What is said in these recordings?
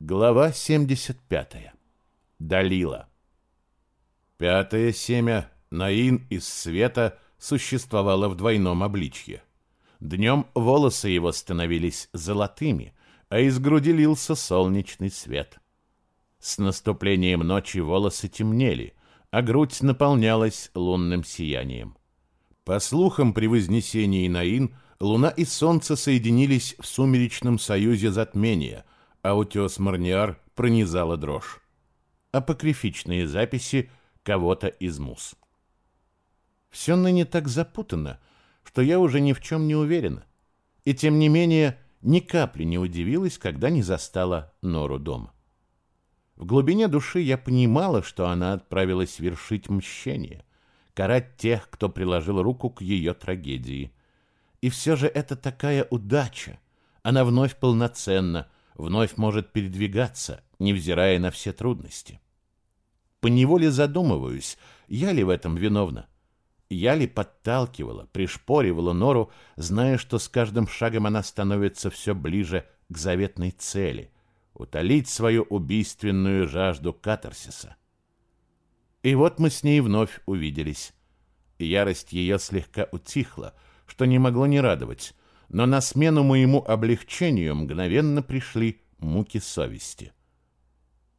Глава 75. Далила. Пятое семя, Наин из света, существовало в двойном обличье. Днем волосы его становились золотыми, а из груди лился солнечный свет. С наступлением ночи волосы темнели, а грудь наполнялась лунным сиянием. По слухам, при вознесении Наин луна и солнце соединились в сумеречном союзе затмения – а утес Марниар пронизала дрожь. Апокрифичные записи кого-то из мус. Все ныне так запутано, что я уже ни в чем не уверена. И тем не менее, ни капли не удивилась, когда не застала Нору дома. В глубине души я понимала, что она отправилась вершить мщение, карать тех, кто приложил руку к ее трагедии. И все же это такая удача. Она вновь полноценна, вновь может передвигаться, невзирая на все трудности. Поневоле задумываюсь, я ли в этом виновна? Я ли подталкивала, пришпоривала Нору, зная, что с каждым шагом она становится все ближе к заветной цели — утолить свою убийственную жажду катарсиса. И вот мы с ней вновь увиделись. Ярость ее слегка утихла, что не могло не радовать, но на смену моему облегчению мгновенно пришли муки совести.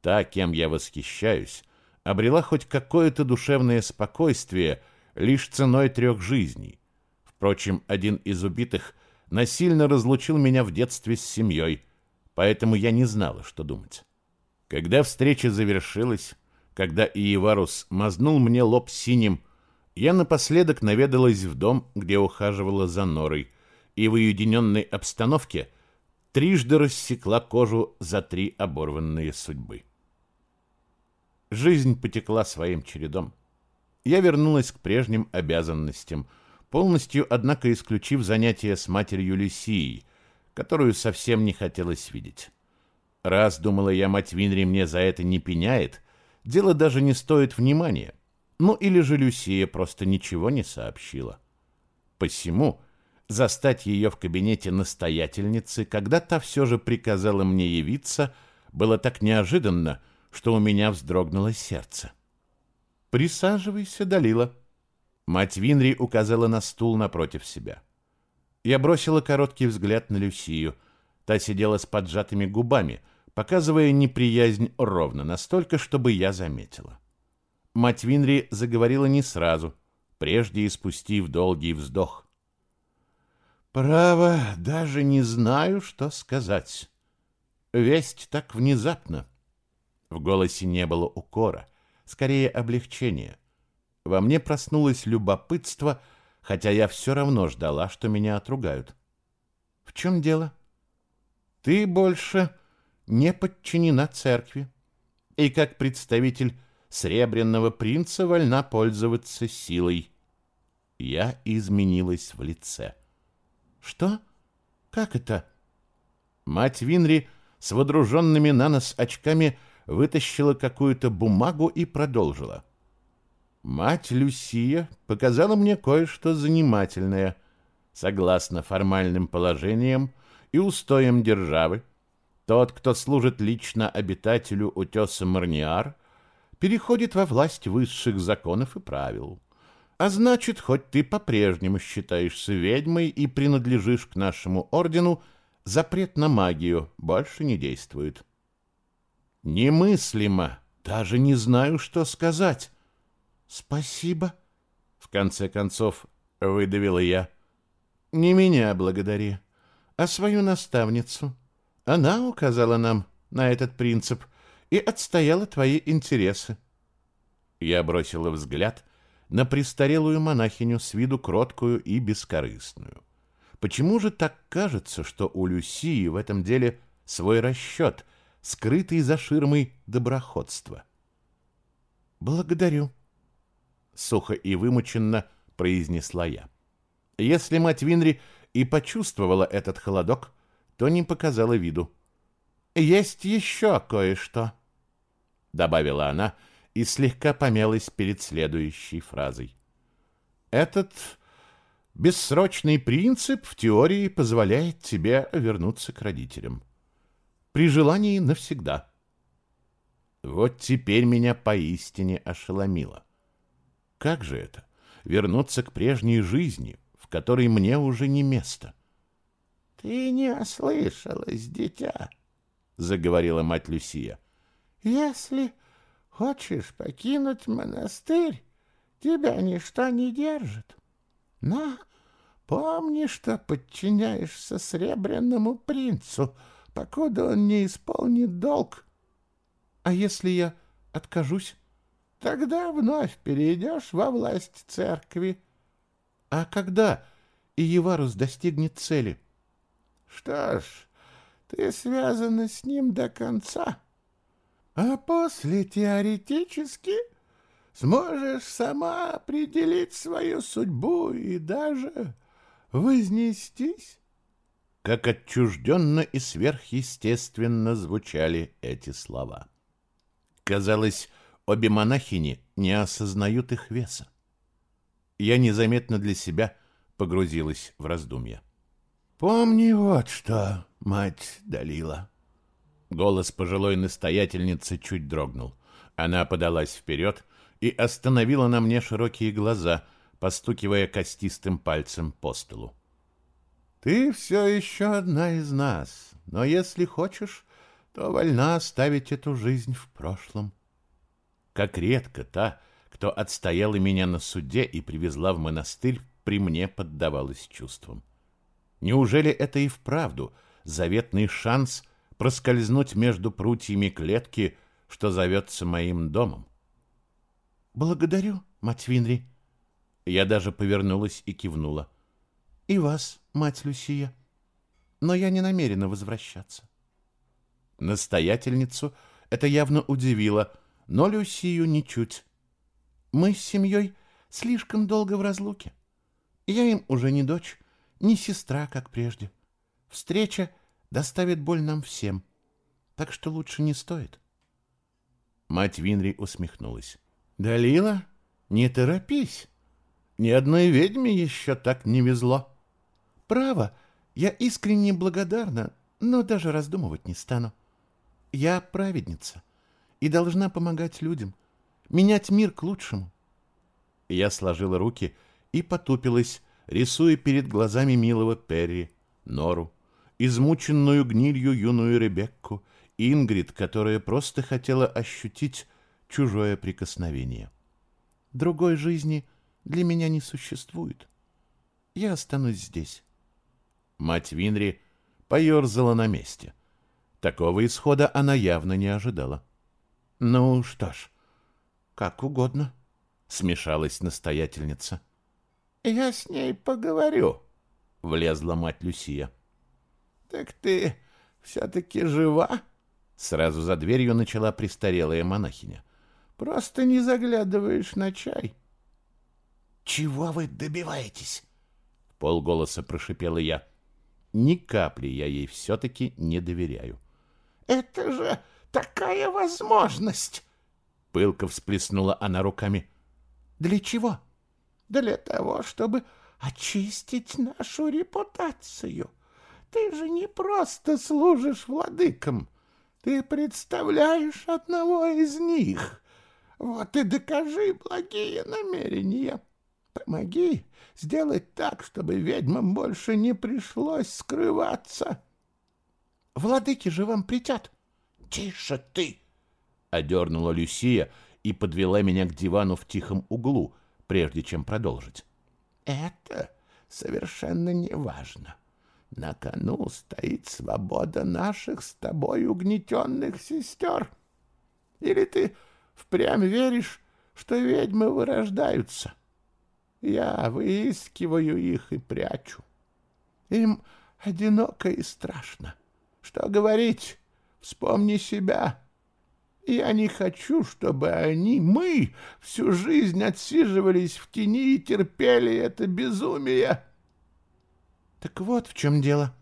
Та, кем я восхищаюсь, обрела хоть какое-то душевное спокойствие лишь ценой трех жизней. Впрочем, один из убитых насильно разлучил меня в детстве с семьей, поэтому я не знала, что думать. Когда встреча завершилась, когда Иеварус мазнул мне лоб синим, я напоследок наведалась в дом, где ухаживала за Норой, и в уединенной обстановке трижды рассекла кожу за три оборванные судьбы. Жизнь потекла своим чередом. Я вернулась к прежним обязанностям, полностью, однако, исключив занятия с матерью Люсией, которую совсем не хотелось видеть. Раз, думала я, мать Винри мне за это не пеняет, дело даже не стоит внимания. Ну или же Люсия просто ничего не сообщила. Посему Застать ее в кабинете настоятельницы, когда та все же приказала мне явиться, было так неожиданно, что у меня вздрогнуло сердце. «Присаживайся, Далила». Мать Винри указала на стул напротив себя. Я бросила короткий взгляд на Люсию. Та сидела с поджатыми губами, показывая неприязнь ровно настолько, чтобы я заметила. Мать Винри заговорила не сразу, прежде испустив долгий вздох. Право, даже не знаю, что сказать. Весть так внезапно. В голосе не было укора, скорее облегчения. Во мне проснулось любопытство, хотя я все равно ждала, что меня отругают. В чем дело? Ты больше не подчинена церкви, и как представитель Сребряного принца вольна пользоваться силой. Я изменилась в лице. — что? Как это? Мать Винри с водруженными на нос очками вытащила какую-то бумагу и продолжила. Мать Люсия показала мне кое-что занимательное. Согласно формальным положениям и устоям державы, тот, кто служит лично обитателю утеса Марниар, переходит во власть высших законов и правил. А значит, хоть ты по-прежнему считаешься ведьмой и принадлежишь к нашему ордену, запрет на магию больше не действует. Немыслимо. Даже не знаю, что сказать. Спасибо. В конце концов, выдавила я. Не меня благодари, а свою наставницу. Она указала нам на этот принцип и отстояла твои интересы. Я бросила взгляд на престарелую монахиню с виду кроткую и бескорыстную. Почему же так кажется, что у Люсии в этом деле свой расчет, скрытый за ширмой доброходства? «Благодарю», — сухо и вымученно произнесла я. Если мать Винри и почувствовала этот холодок, то не показала виду. «Есть еще кое-что», — добавила она, — и слегка помялась перед следующей фразой. Этот бессрочный принцип в теории позволяет тебе вернуться к родителям. При желании навсегда. Вот теперь меня поистине ошеломило. Как же это? Вернуться к прежней жизни, в которой мне уже не место. — Ты не ослышалась, дитя, — заговорила мать Люсия. — Если хочешь покинуть монастырь, тебя ничто не держит. Но помни, что подчиняешься Сребряному принцу, покуда он не исполнит долг. А если я откажусь? Тогда вновь перейдешь во власть церкви. А когда Иеварус достигнет цели? Что ж, ты связана с ним до конца. А после теоретически сможешь сама определить свою судьбу и даже вознестись. Как отчужденно и сверхъестественно звучали эти слова. Казалось, обе монахини не осознают их веса. Я незаметно для себя погрузилась в раздумья. «Помни вот что, мать Далила». Голос пожилой настоятельницы чуть дрогнул. Она подалась вперед и остановила на мне широкие глаза, постукивая костистым пальцем по столу. «Ты все еще одна из нас, но если хочешь, то вольна оставить эту жизнь в прошлом. Как редко та, кто отстояла меня на суде и привезла в монастырь, при мне поддавалась чувствам. Неужели это и вправду заветный шанс проскользнуть между прутьями клетки, что зовется моим домом? «Благодарю, мать Винри». Я даже повернулась и кивнула. «И вас, мать Люсия. Но я не намерена возвращаться». Настоятельницу это явно удивило, но Люсию ничуть. Мы с семьей слишком долго в разлуке. Я им уже не дочь, не сестра, как прежде. Встреча доставит боль нам всем, так что лучше не стоит. Мать Винри усмехнулась. «Далила, не торопись. Ни одной ведьме еще так не везло. Право, я искренне благодарна, но даже раздумывать не стану. Я праведница и должна помогать людям, менять мир к лучшему. Я сложила руки и потупилась, рисуя перед глазами милого Перри, Нору, измученную гнилью юную Ребекку, Ингрид, которая просто хотела ощутить чужое прикосновение. Другой жизни для меня не существует. Я останусь здесь. Мать Винри поерзала на месте. Такого исхода она явно не ожидала. «Ну что ж, как угодно», — смешалась настоятельница. «Я с ней поговорю», — влезла мать Люсия. «Так ты все-таки жива?» Сразу за дверью начала престарелая монахиня. «Просто не заглядываешь на чай». «Чего вы добиваетесь?» — полголоса прошипела я. Ни капли я ей все-таки не доверяю. Это же такая возможность!» Пылко всплеснула она руками. «Для чего?» «Для того, чтобы очистить нашу репутацию. Ты же не просто служишь владыкам, ты представляешь одного из них. Вот и докажи благие намерения. Помоги сделать так, чтобы ведьмам больше не пришлось скрываться». Владыки же вам притят. Тише ты! Одернула Люсия и подвела меня к дивану в тихом углу, прежде чем продолжить. Это совершенно не важно. На кону стоит свобода наших с тобой угнетенных сестер. Или ты впрямь веришь, что ведьмы вырождаются? Я выискиваю их и прячу. Им одиноко и страшно. Что говорить? Вспомни себя. Я не хочу, чтобы они, мы, всю жизнь отсиживались в тени и терпели это безумие. Так вот в чем дело.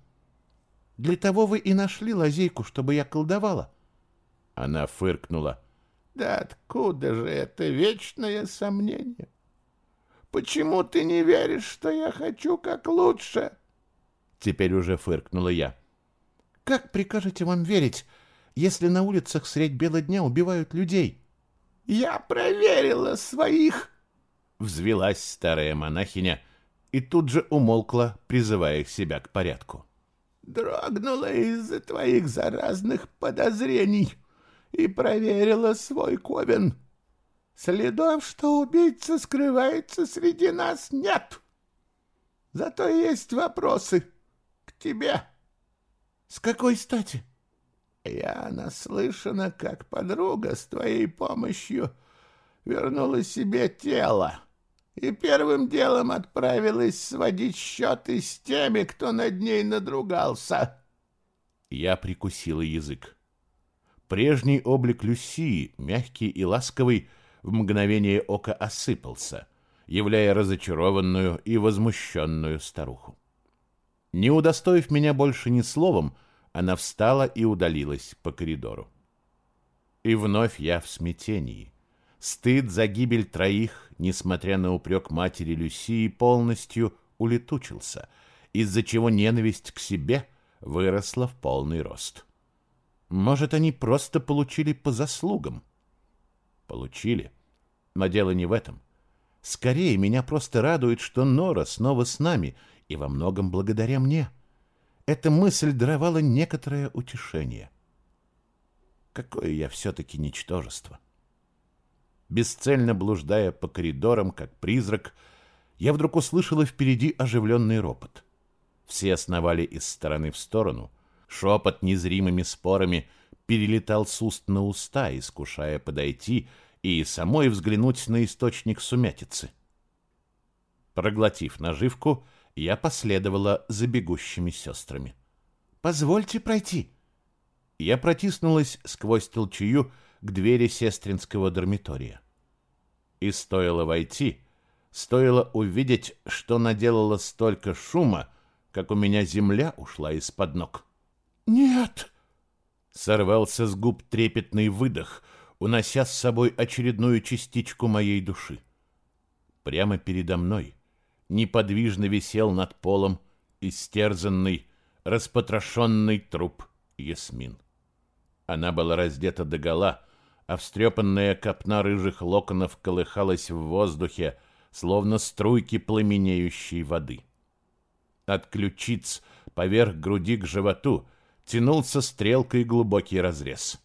Для того вы и нашли лазейку, чтобы я колдовала. Она фыркнула. Да откуда же это вечное сомнение? Почему ты не веришь, что я хочу как лучше? Теперь уже фыркнула я. Как прикажете вам верить, если на улицах средь бела дня убивают людей? Я проверила своих, взвелась старая монахиня и тут же умолкла, призывая себя к порядку. Дрогнула из-за твоих заразных подозрений и проверила свой ковен. Следов, что убийца скрывается среди нас, нет. Зато есть вопросы к тебе. С какой стати? Я наслышана, как подруга с твоей помощью вернула себе тело и первым делом отправилась сводить счеты с теми, кто над ней надругался. Я прикусила язык. Прежний облик Люсии, мягкий и ласковый, в мгновение ока осыпался, являя разочарованную и возмущенную старуху. Не удостоив меня больше ни словом, она встала и удалилась по коридору. И вновь я в смятении. Стыд за гибель троих, несмотря на упрек матери Люсии, полностью улетучился, из-за чего ненависть к себе выросла в полный рост. Может, они просто получили по заслугам? Получили. Но дело не в этом. Скорее, меня просто радует, что Нора снова с нами, и во многом благодаря мне. Эта мысль даровала некоторое утешение. Какое я все-таки ничтожество. Бесцельно блуждая по коридорам, как призрак, я вдруг услышала впереди оживленный ропот. Все основали из стороны в сторону. Шепот незримыми спорами перелетал с уст на уста, искушая подойти и самой взглянуть на источник сумятицы. Проглотив наживку, я последовала за бегущими сестрами. «Позвольте пройти». Я протиснулась сквозь толчую к двери сестринского дармитория. И стоило войти, стоило увидеть, что наделало столько шума, как у меня земля ушла из-под ног. «Нет!» Сорвался с губ трепетный выдох, унося с собой очередную частичку моей души. Прямо передо мной неподвижно висел над полом истерзанный, распотрошенный труп Ясмин. Она была раздета догола, а встрепанная копна рыжих локонов колыхалась в воздухе, словно струйки пламенеющей воды. От ключиц поверх груди к животу тянулся стрелкой глубокий разрез.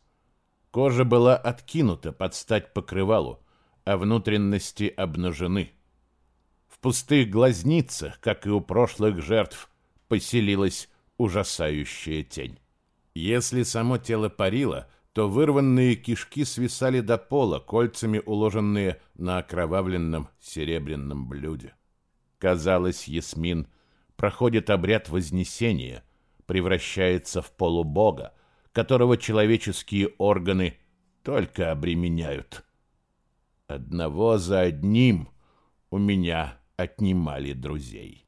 Кожа была откинута под стать покрывалу, а внутренности обнажены — пустых глазницах, как и у прошлых жертв, поселилась ужасающая тень. Если само тело парило, то вырванные кишки свисали до пола, кольцами уложенные на окровавленном серебряном блюде. Казалось, Ясмин проходит обряд вознесения, превращается в полубога, которого человеческие органы только обременяют. Одного за одним у меня отнимали друзей.